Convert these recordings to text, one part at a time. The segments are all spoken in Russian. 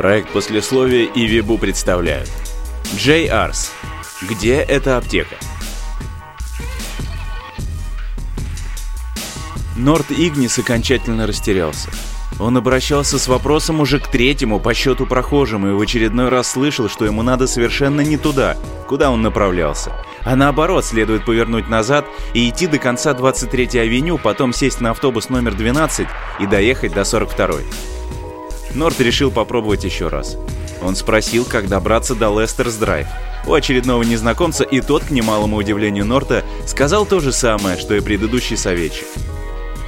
Проект послесловия и Вибу представляют. Джей Арс. Где эта аптека? Норт Игнис окончательно растерялся. Он обращался с вопросом уже к третьему по счету прохожему и в очередной раз слышал, что ему надо совершенно не туда, куда он направлялся. А наоборот, следует повернуть назад и идти до конца 23-й авеню, потом сесть на автобус номер 12 и доехать до 42-й. Норт решил попробовать еще раз. Он спросил, как добраться до Лестерс-Драйв. У очередного незнакомца и тот, к немалому удивлению Норта, сказал то же самое, что и предыдущий советчик.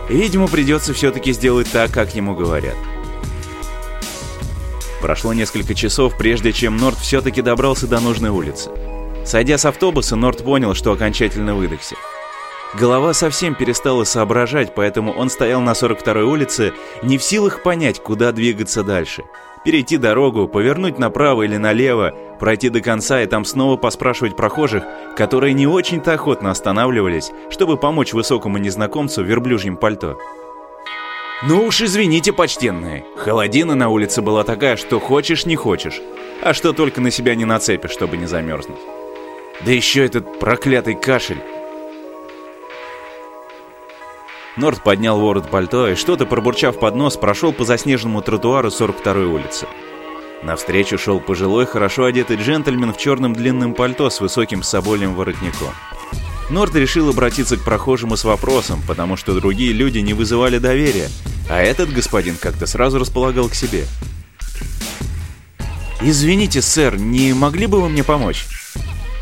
Видимо, придется все-таки сделать так, как ему говорят. Прошло несколько часов, прежде чем Норт все-таки добрался до нужной улицы. Сойдя с автобуса, Норт понял, что окончательно выдохся. Голова совсем перестала соображать, поэтому он стоял на 42-й улице, не в силах понять, куда двигаться дальше. Перейти дорогу, повернуть направо или налево, пройти до конца и там снова поспрашивать прохожих, которые не очень-то охотно останавливались, чтобы помочь высокому незнакомцу в верблюжьем пальто. Ну уж извините, почтенные, холодина на улице была такая, что хочешь не хочешь, а что только на себя не нацепишь, чтобы не замерзнуть. Да еще этот проклятый кашель. Норд поднял ворот пальто и, что-то пробурчав под нос, прошел по заснеженному тротуару 42-й улицы. Навстречу шел пожилой, хорошо одетый джентльмен в черном длинном пальто с высоким собольем воротником. Норд решил обратиться к прохожему с вопросом, потому что другие люди не вызывали доверия, а этот господин как-то сразу располагал к себе. «Извините, сэр, не могли бы вы мне помочь?»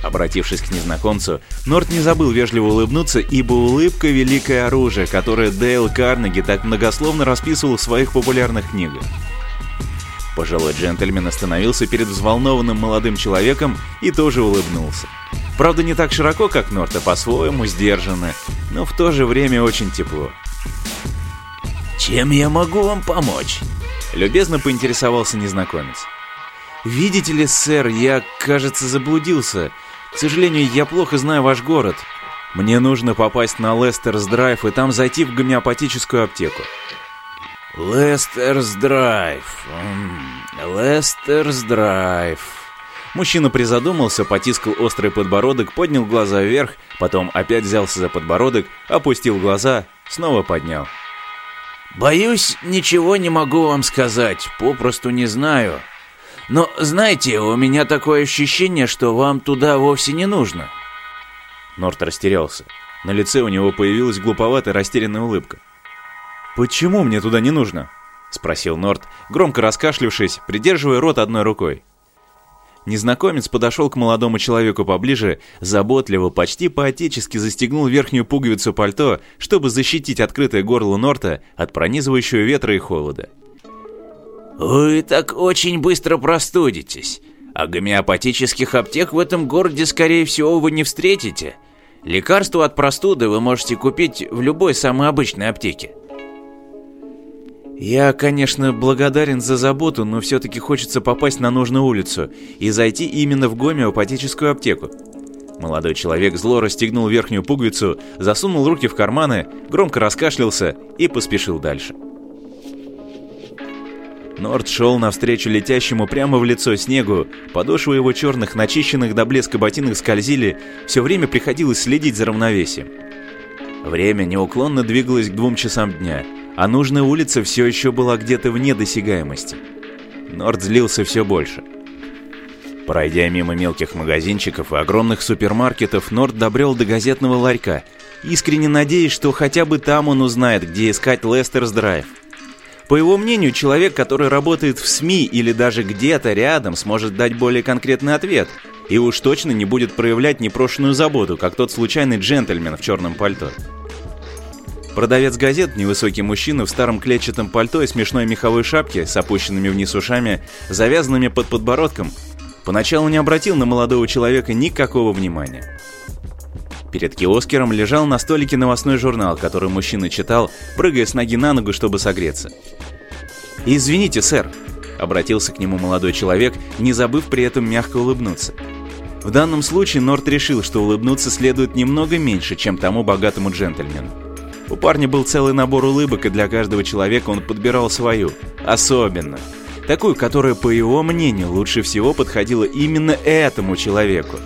Обратившись к незнакомцу, Норт не забыл вежливо улыбнуться, ибо улыбка — великое оружие, которое Дейл Карнеги так многословно расписывал в своих популярных книгах. Пожилой джентльмен остановился перед взволнованным молодым человеком и тоже улыбнулся. Правда, не так широко, как Норт, а по-своему сдержанно, но в то же время очень тепло. «Чем я могу вам помочь?» Любезно поинтересовался незнакомец. «Видите ли, сэр, я, кажется, заблудился. К сожалению, я плохо знаю ваш город. Мне нужно попасть на Лестерс Драйв и там зайти в гомеопатическую аптеку. Лестерс Драйв. Лестерс Драйв. Мужчина призадумался, потискал острый подбородок, поднял глаза вверх, потом опять взялся за подбородок, опустил глаза, снова поднял. «Боюсь, ничего не могу вам сказать, попросту не знаю. Но, знаете, у меня такое ощущение, что вам туда вовсе не нужно. Норт растерялся. На лице у него появилась глуповатая растерянная улыбка. «Почему мне туда не нужно?» — спросил Норт, громко раскашлившись, придерживая рот одной рукой. Незнакомец подошел к молодому человеку поближе, заботливо, почти поотечески застегнул верхнюю пуговицу пальто, чтобы защитить открытое горло Норта от пронизывающего ветра и холода. Вы так очень быстро простудитесь, а гомеопатических аптек в этом городе, скорее всего, вы не встретите. Лекарства от простуды вы можете купить в любой самой обычной аптеке. Я, конечно, благодарен за заботу, но все-таки хочется попасть на нужную улицу и зайти именно в гомеопатическую аптеку. Молодой человек зло расстегнул верхнюю пуговицу, засунул руки в карманы, громко раскашлялся и поспешил дальше. Норд шел навстречу летящему прямо в лицо снегу, подошвы его черных, начищенных до блеска ботинок скользили, все время приходилось следить за равновесием. Время неуклонно двигалось к двум часам дня, а нужная улица все еще была где-то вне досягаемости. Норд злился все больше. Пройдя мимо мелких магазинчиков и огромных супермаркетов, Норд добрел до газетного ларька, искренне надеясь, что хотя бы там он узнает, где искать Лестерс Драйв. По его мнению, человек, который работает в СМИ или даже где-то рядом, сможет дать более конкретный ответ. И уж точно не будет проявлять непрошенную заботу, как тот случайный джентльмен в черном пальто. Продавец газет, невысокий мужчина в старом клетчатом пальто и смешной меховой шапке с опущенными вниз ушами, завязанными под подбородком, поначалу не обратил на молодого человека никакого внимания. Перед киоскером лежал на столике новостной журнал, который мужчина читал, прыгая с ноги на ногу, чтобы согреться. «Извините, сэр», — обратился к нему молодой человек, не забыв при этом мягко улыбнуться. В данном случае Норт решил, что улыбнуться следует немного меньше, чем тому богатому джентльмену. У парня был целый набор улыбок, и для каждого человека он подбирал свою, особенно. Такую, которая, по его мнению, лучше всего подходила именно этому человеку.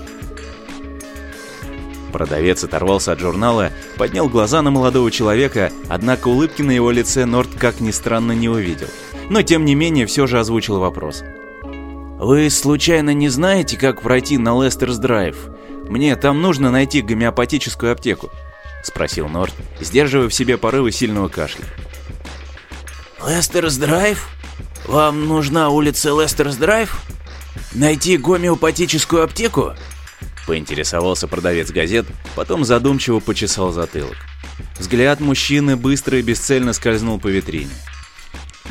Продавец оторвался от журнала, поднял глаза на молодого человека, однако улыбки на его лице Норт как ни странно не увидел. Но тем не менее все же озвучил вопрос. «Вы случайно не знаете, как пройти на Лестерс Драйв? Мне там нужно найти гомеопатическую аптеку», — спросил Норт, сдерживая в себе порывы сильного кашля. «Лестерс Драйв? Вам нужна улица Лестерс Драйв? Найти гомеопатическую аптеку?» Поинтересовался продавец газет, потом задумчиво почесал затылок. Взгляд мужчины быстро и бесцельно скользнул по витрине.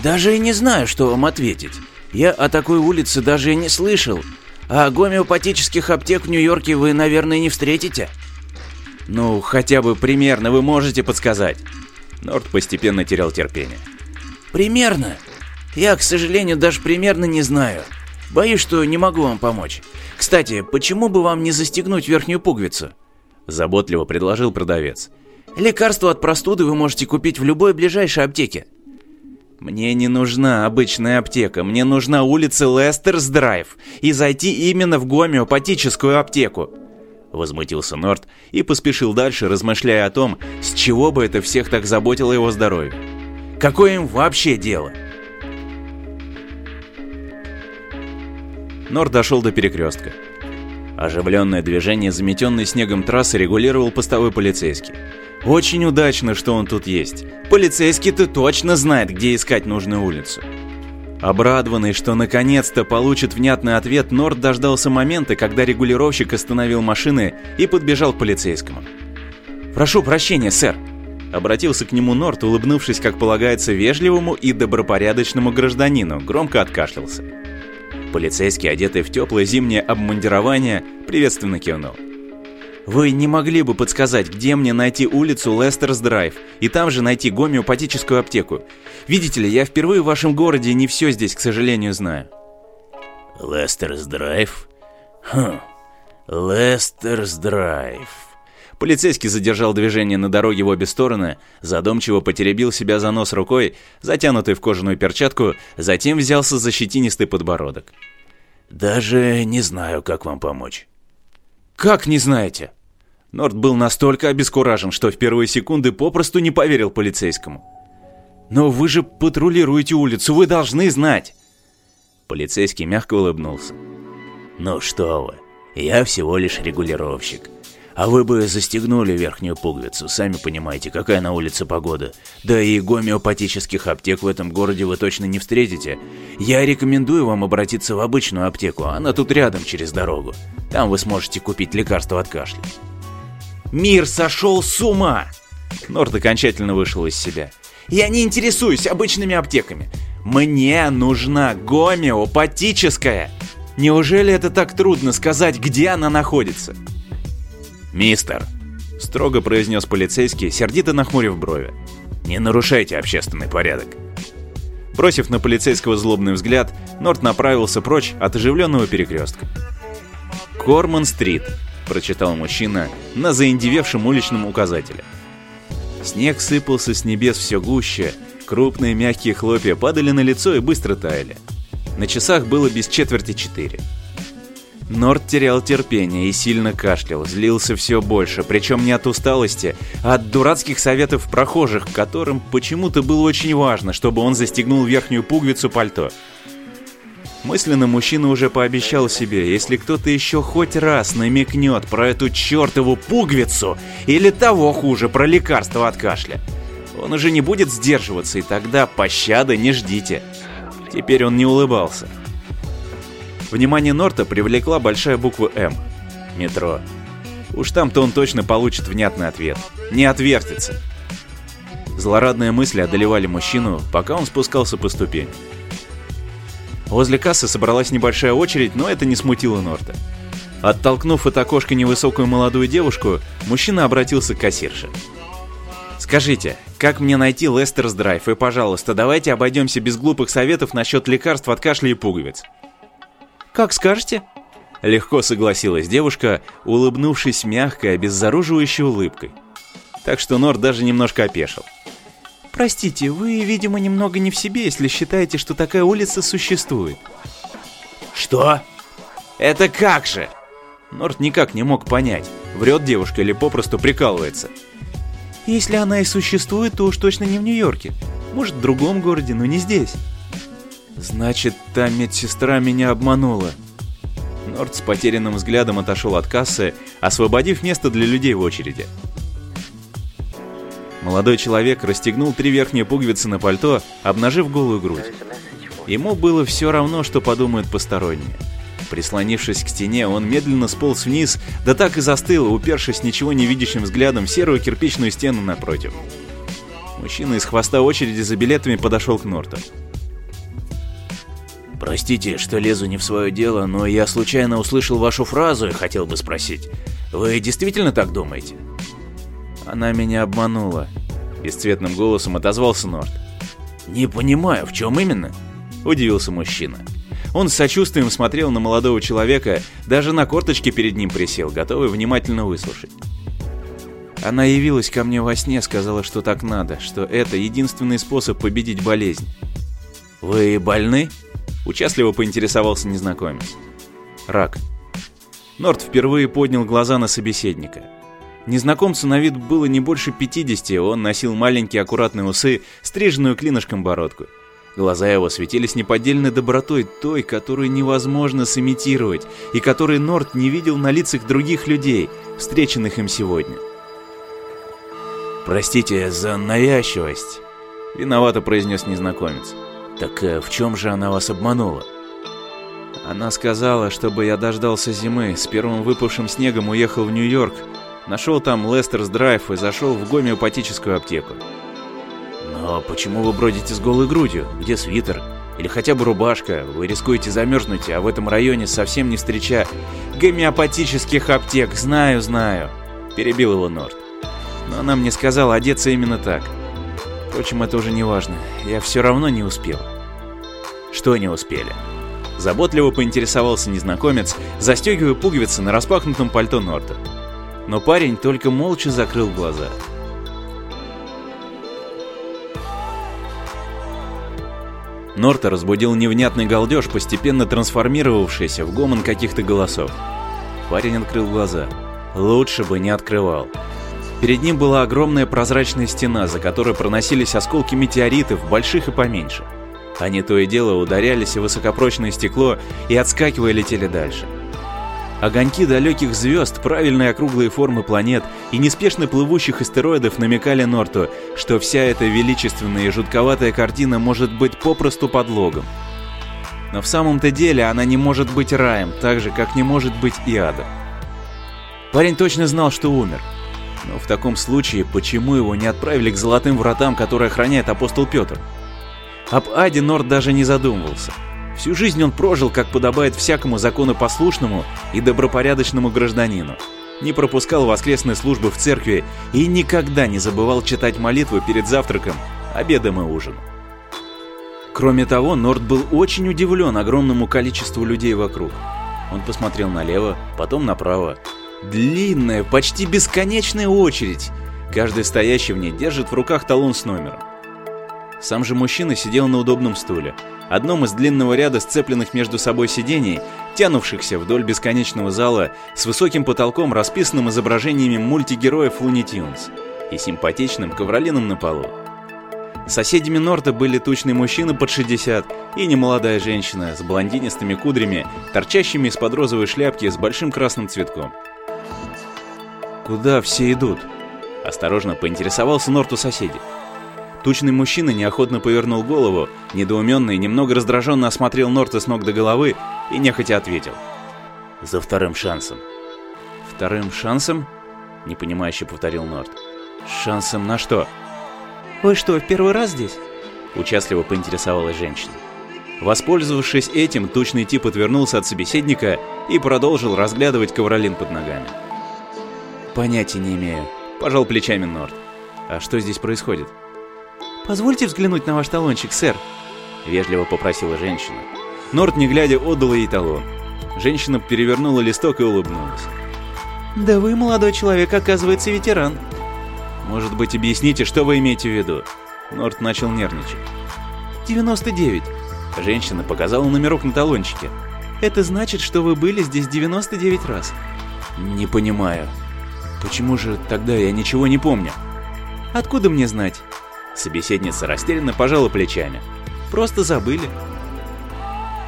«Даже и не знаю, что вам ответить. Я о такой улице даже и не слышал. А гомеопатических аптек в Нью-Йорке вы, наверное, не встретите?» «Ну, хотя бы примерно вы можете подсказать?» Норд постепенно терял терпение. «Примерно? Я, к сожалению, даже примерно не знаю. Боюсь, что не могу вам помочь. Кстати, почему бы вам не застегнуть верхнюю пуговицу? Заботливо предложил продавец. Лекарство от простуды вы можете купить в любой ближайшей аптеке. Мне не нужна обычная аптека, мне нужна улица Лестерс Драйв и зайти именно в гомеопатическую аптеку. Возмутился Норт и поспешил дальше, размышляя о том, с чего бы это всех так заботило его здоровье. Какое им вообще дело? Нор дошел до перекрестка. Оживленное движение заметенной снегом трассы регулировал постовой полицейский. Очень удачно, что он тут есть. Полицейский-то точно знает, где искать нужную улицу. Обрадованный, что наконец-то получит внятный ответ, Норд дождался момента, когда регулировщик остановил машины и подбежал к полицейскому. «Прошу прощения, сэр», — обратился к нему Норт, улыбнувшись, как полагается, вежливому и добропорядочному гражданину, громко откашлялся. Полицейский, одетый в теплое зимнее обмундирование, приветственно кивнул. «Вы не могли бы подсказать, где мне найти улицу Лестерс Драйв и там же найти гомеопатическую аптеку? Видите ли, я впервые в вашем городе и не все здесь, к сожалению, знаю». «Лестерс Драйв? Хм, Лестерс Драйв. Полицейский задержал движение на дороге в обе стороны, задумчиво потеребил себя за нос рукой, затянутой в кожаную перчатку, затем взялся за щетинистый подбородок. «Даже не знаю, как вам помочь». «Как не знаете?» Норд был настолько обескуражен, что в первые секунды попросту не поверил полицейскому. «Но вы же патрулируете улицу, вы должны знать!» Полицейский мягко улыбнулся. «Ну что вы, я всего лишь регулировщик. А вы бы застегнули верхнюю пуговицу, сами понимаете, какая на улице погода. Да и гомеопатических аптек в этом городе вы точно не встретите. Я рекомендую вам обратиться в обычную аптеку, она тут рядом через дорогу. Там вы сможете купить лекарство от кашля. Мир сошел с ума! Норд окончательно вышел из себя. Я не интересуюсь обычными аптеками. Мне нужна гомеопатическая. Неужели это так трудно сказать, где она находится? «Мистер», — строго произнес полицейский, сердито нахмурив брови, — «не нарушайте общественный порядок». Бросив на полицейского злобный взгляд, Норт направился прочь от оживленного перекрестка. «Корман-стрит», — прочитал мужчина на заиндевевшем уличном указателе. Снег сыпался с небес все гуще, крупные мягкие хлопья падали на лицо и быстро таяли. На часах было без четверти четыре. Норд терял терпение и сильно кашлял, злился все больше, причем не от усталости, а от дурацких советов прохожих, которым почему-то было очень важно, чтобы он застегнул верхнюю пуговицу пальто. Мысленно мужчина уже пообещал себе, если кто-то еще хоть раз намекнет про эту чертову пуговицу, или того хуже, про лекарство от кашля, он уже не будет сдерживаться, и тогда пощады не ждите. Теперь он не улыбался. Внимание Норта привлекла большая буква «М». Метро. Уж там-то он точно получит внятный ответ. Не отвертится. Злорадные мысли одолевали мужчину, пока он спускался по ступени. Возле кассы собралась небольшая очередь, но это не смутило Норта. Оттолкнув от окошка невысокую молодую девушку, мужчина обратился к кассирше. «Скажите, как мне найти Лестерс Драйв? И, пожалуйста, давайте обойдемся без глупых советов насчет лекарств от кашля и пуговиц». «Как скажете», Легко согласилась девушка, улыбнувшись мягкой, обеззаруживающей улыбкой. Так что Нор даже немножко опешил. «Простите, вы, видимо, немного не в себе, если считаете, что такая улица существует». «Что? Это как же?» Норт никак не мог понять, врет девушка или попросту прикалывается. «Если она и существует, то уж точно не в Нью-Йорке. Может, в другом городе, но не здесь». «Значит, та медсестра меня обманула», Норд с потерянным взглядом отошел от кассы, освободив место для людей в очереди. Молодой человек расстегнул три верхние пуговицы на пальто, обнажив голую грудь. Ему было все равно, что подумают посторонние. Прислонившись к стене, он медленно сполз вниз, да так и застыл, упершись ничего не видящим взглядом в серую кирпичную стену напротив. Мужчина из хвоста очереди за билетами подошел к Норту. Простите, что лезу не в свое дело, но я случайно услышал вашу фразу и хотел бы спросить. Вы действительно так думаете? Она меня обманула. Бесцветным голосом отозвался Норт. Не понимаю, в чем именно? Удивился мужчина. Он с сочувствием смотрел на молодого человека, даже на корточке перед ним присел, готовый внимательно выслушать. Она явилась ко мне во сне, сказала, что так надо, что это единственный способ победить болезнь. «Вы больны?» Участливо поинтересовался незнакомец. Рак. Норт впервые поднял глаза на собеседника. Незнакомцу на вид было не больше 50, он носил маленькие аккуратные усы, стриженную клинышком бородку. Глаза его светились неподдельной добротой, той, которую невозможно сымитировать, и которой Норт не видел на лицах других людей, встреченных им сегодня. «Простите за навязчивость», — виновато произнес незнакомец. Так э, в чем же она вас обманула? Она сказала, чтобы я дождался зимы, с первым выпавшим снегом уехал в Нью-Йорк, нашел там Лестерс Драйв и зашел в гомеопатическую аптеку. Но почему вы бродите с голой грудью? Где свитер? Или хотя бы рубашка? Вы рискуете замерзнуть, а в этом районе совсем не встретишь гомеопатических аптек. Знаю, знаю. Перебил его Норт. Но она мне сказала одеться именно так. Впрочем, это уже не важно. Я все равно не успел. Что не успели? Заботливо поинтересовался незнакомец, застегивая пуговицы на распахнутом пальто Норта. Но парень только молча закрыл глаза. Норта разбудил невнятный галдеж, постепенно трансформировавшийся в гомон каких-то голосов. Парень открыл глаза. Лучше бы не открывал. Перед ним была огромная прозрачная стена, за которой проносились осколки метеоритов, больших и поменьше. Они то и дело ударялись в высокопрочное стекло и отскакивая летели дальше. Огоньки далеких звезд, правильные округлые формы планет и неспешно плывущих астероидов намекали Норту, что вся эта величественная и жутковатая картина может быть попросту подлогом. Но в самом-то деле она не может быть раем, так же, как не может быть и адом. Парень точно знал, что умер, но в таком случае, почему его не отправили к золотым вратам, которые охраняет апостол Петр? Об Аде Норд даже не задумывался. Всю жизнь он прожил, как подобает всякому законопослушному и добропорядочному гражданину. Не пропускал воскресные службы в церкви и никогда не забывал читать молитвы перед завтраком, обедом и ужином. Кроме того, Норд был очень удивлен огромному количеству людей вокруг. Он посмотрел налево, потом направо, Длинная, почти бесконечная очередь. Каждый стоящий в ней держит в руках талон с номером. Сам же мужчина сидел на удобном стуле, одном из длинного ряда сцепленных между собой сидений, тянувшихся вдоль бесконечного зала с высоким потолком, расписанным изображениями мультигероев Луни Тюнс и симпатичным ковролином на полу. Соседями Норта были тучный мужчина под 60 и немолодая женщина с блондинистыми кудрями, торчащими из-под розовой шляпки с большим красным цветком. «Куда все идут?» Осторожно поинтересовался Норт у соседей. Тучный мужчина неохотно повернул голову, недоуменно и немного раздраженно осмотрел Норта с ног до головы и нехотя ответил. «За вторым шансом». «Вторым шансом?» — непонимающе повторил Норт. «Шансом на что?» «Вы что, в первый раз здесь?» — участливо поинтересовалась женщина. Воспользовавшись этим, тучный тип отвернулся от собеседника и продолжил разглядывать ковролин под ногами. «Понятия не имею», — пожал плечами Норд. «А что здесь происходит?» «Позвольте взглянуть на ваш талончик, сэр», — вежливо попросила женщина. Норд, не глядя, отдал ей талон. Женщина перевернула листок и улыбнулась. «Да вы, молодой человек, оказывается, ветеран». «Может быть, объясните, что вы имеете в виду?» Норд начал нервничать. «99». Женщина показала номерок на талончике. «Это значит, что вы были здесь 99 раз». «Не понимаю. Почему же тогда я ничего не помню?» «Откуда мне знать?» Собеседница растерянно пожала плечами. «Просто забыли».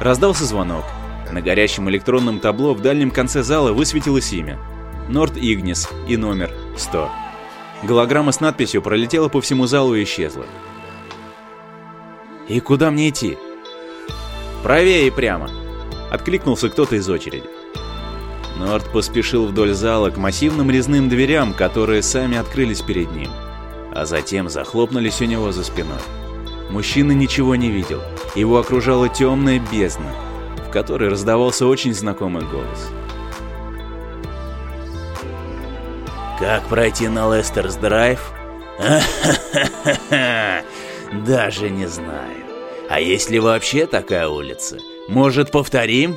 Раздался звонок. На горящем электронном табло в дальнем конце зала высветилось имя. Норд Игнис и номер 100. Голограмма с надписью пролетела по всему залу и исчезла. «И куда мне идти?» «Правее и прямо», — откликнулся кто-то из очереди. Норд поспешил вдоль зала к массивным резным дверям, которые сами открылись перед ним, а затем захлопнулись у него за спиной. Мужчина ничего не видел, его окружала темная бездна, в которой раздавался очень знакомый голос. Как пройти на Лестерс Драйв? Даже не знаю. А есть ли вообще такая улица? Может, повторим?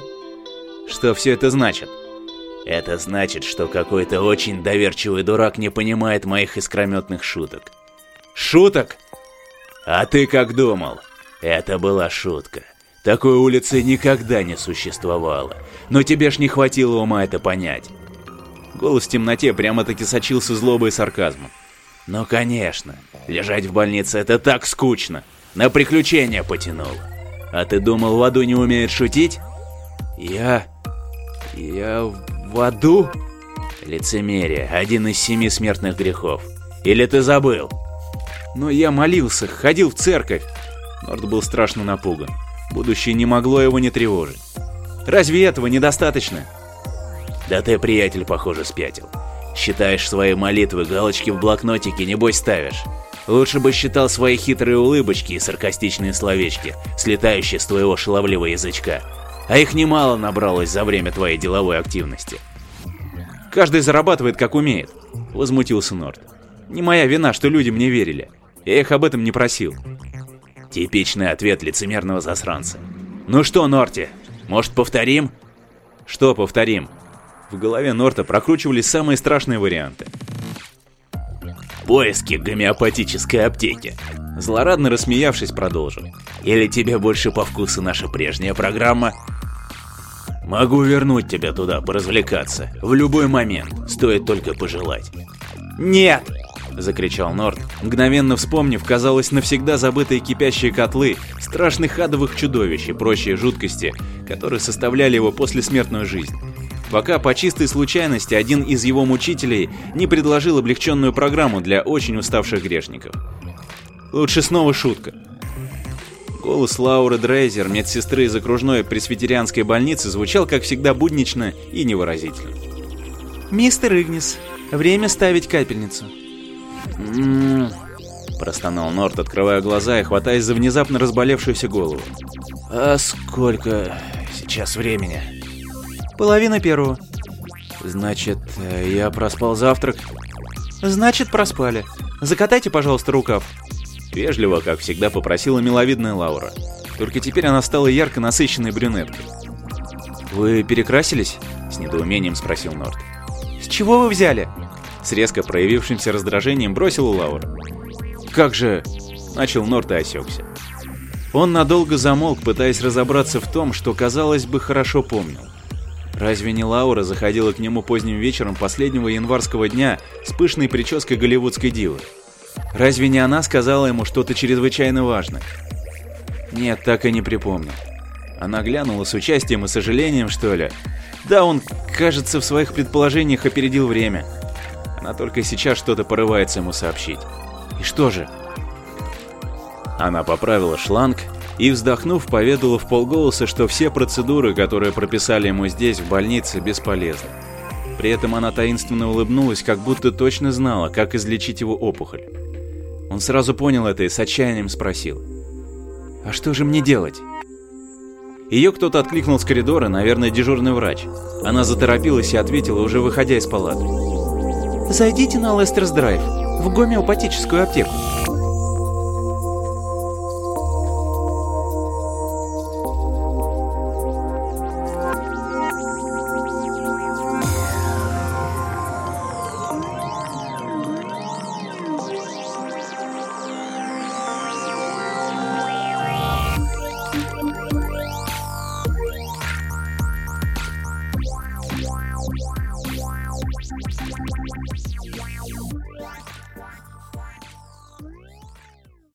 Что все это значит? Это значит, что какой-то очень доверчивый дурак не понимает моих искрометных шуток. Шуток? А ты как думал? Это была шутка. Такой улицы никогда не существовало. Но тебе ж не хватило ума это понять. Голос в темноте прямо-таки сочился злобой и сарказмом. Ну конечно, лежать в больнице это так скучно. На приключения потянуло. А ты думал, в аду не умеет шутить? Я... я в аду? Лицемерие – один из семи смертных грехов. Или ты забыл? Но я молился, ходил в церковь. Норд был страшно напуган. Будущее не могло его не тревожить. Разве этого недостаточно? Да ты, приятель, похоже, спятил. Считаешь свои молитвы, галочки в блокнотике, небось ставишь. Лучше бы считал свои хитрые улыбочки и саркастичные словечки, слетающие с твоего шаловливого язычка. А их немало набралось за время твоей деловой активности. Каждый зарабатывает как умеет, возмутился Норд. Не моя вина, что люди мне верили. Я их об этом не просил. Типичный ответ лицемерного засранца. Ну что, Норти, может повторим? Что повторим? В голове Норта прокручивались самые страшные варианты. Поиски гомеопатической аптеки. Злорадно рассмеявшись, продолжил. Или тебе больше по вкусу наша прежняя программа? Могу вернуть тебя туда поразвлекаться. В любой момент. Стоит только пожелать. Нет! Закричал Норт, мгновенно вспомнив, казалось, навсегда забытые кипящие котлы, страшных адовых чудовищ и прочие жуткости, которые составляли его послесмертную жизнь пока по чистой случайности один из его мучителей не предложил облегченную программу для очень уставших грешников. Лучше снова шутка. Голос Лауры Дрейзер, медсестры из окружной пресвитерианской больницы, звучал, как всегда, буднично и невыразительно. «Мистер Игнис, время ставить капельницу». «М-м-м», простонал Норт, открывая глаза и хватаясь за внезапно разболевшуюся голову. «А сколько сейчас времени?» Половина первого. Значит, э, я проспал завтрак? Значит, проспали. Закатайте, пожалуйста, рукав. Вежливо, как всегда, попросила миловидная Лаура. Только теперь она стала ярко насыщенной брюнеткой. «Вы перекрасились?» — с недоумением спросил Норт. «С чего вы взяли?» С резко проявившимся раздражением бросила Лаура. «Как же...» — начал Норт и осекся. Он надолго замолк, пытаясь разобраться в том, что, казалось бы, хорошо помнил. Разве не Лаура заходила к нему поздним вечером последнего январского дня с пышной прической голливудской дивы? Разве не она сказала ему что-то чрезвычайно важное? Нет, так и не припомню. Она глянула с участием и сожалением, что ли? Да, он, кажется, в своих предположениях опередил время. Она только сейчас что-то порывается ему сообщить. И что же? Она поправила шланг и, вздохнув, поведала в полголоса, что все процедуры, которые прописали ему здесь, в больнице, бесполезны. При этом она таинственно улыбнулась, как будто точно знала, как излечить его опухоль. Он сразу понял это и с отчаянием спросил. «А что же мне делать?» Ее кто-то откликнул с коридора, наверное, дежурный врач. Она заторопилась и ответила, уже выходя из палаты. «Зайдите на Лестерс Драйв, в гомеопатическую аптеку.